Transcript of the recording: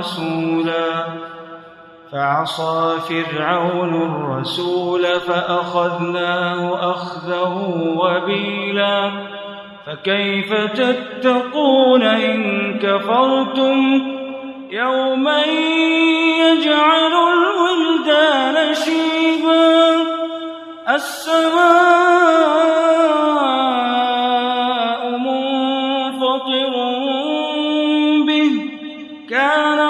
رسولا فعصى فرعون الرسول فأخذناه أخذه وبيلا فكيف تتقون إن كفرتم يوما يجعل الولدان شيبا السماء منفطر كان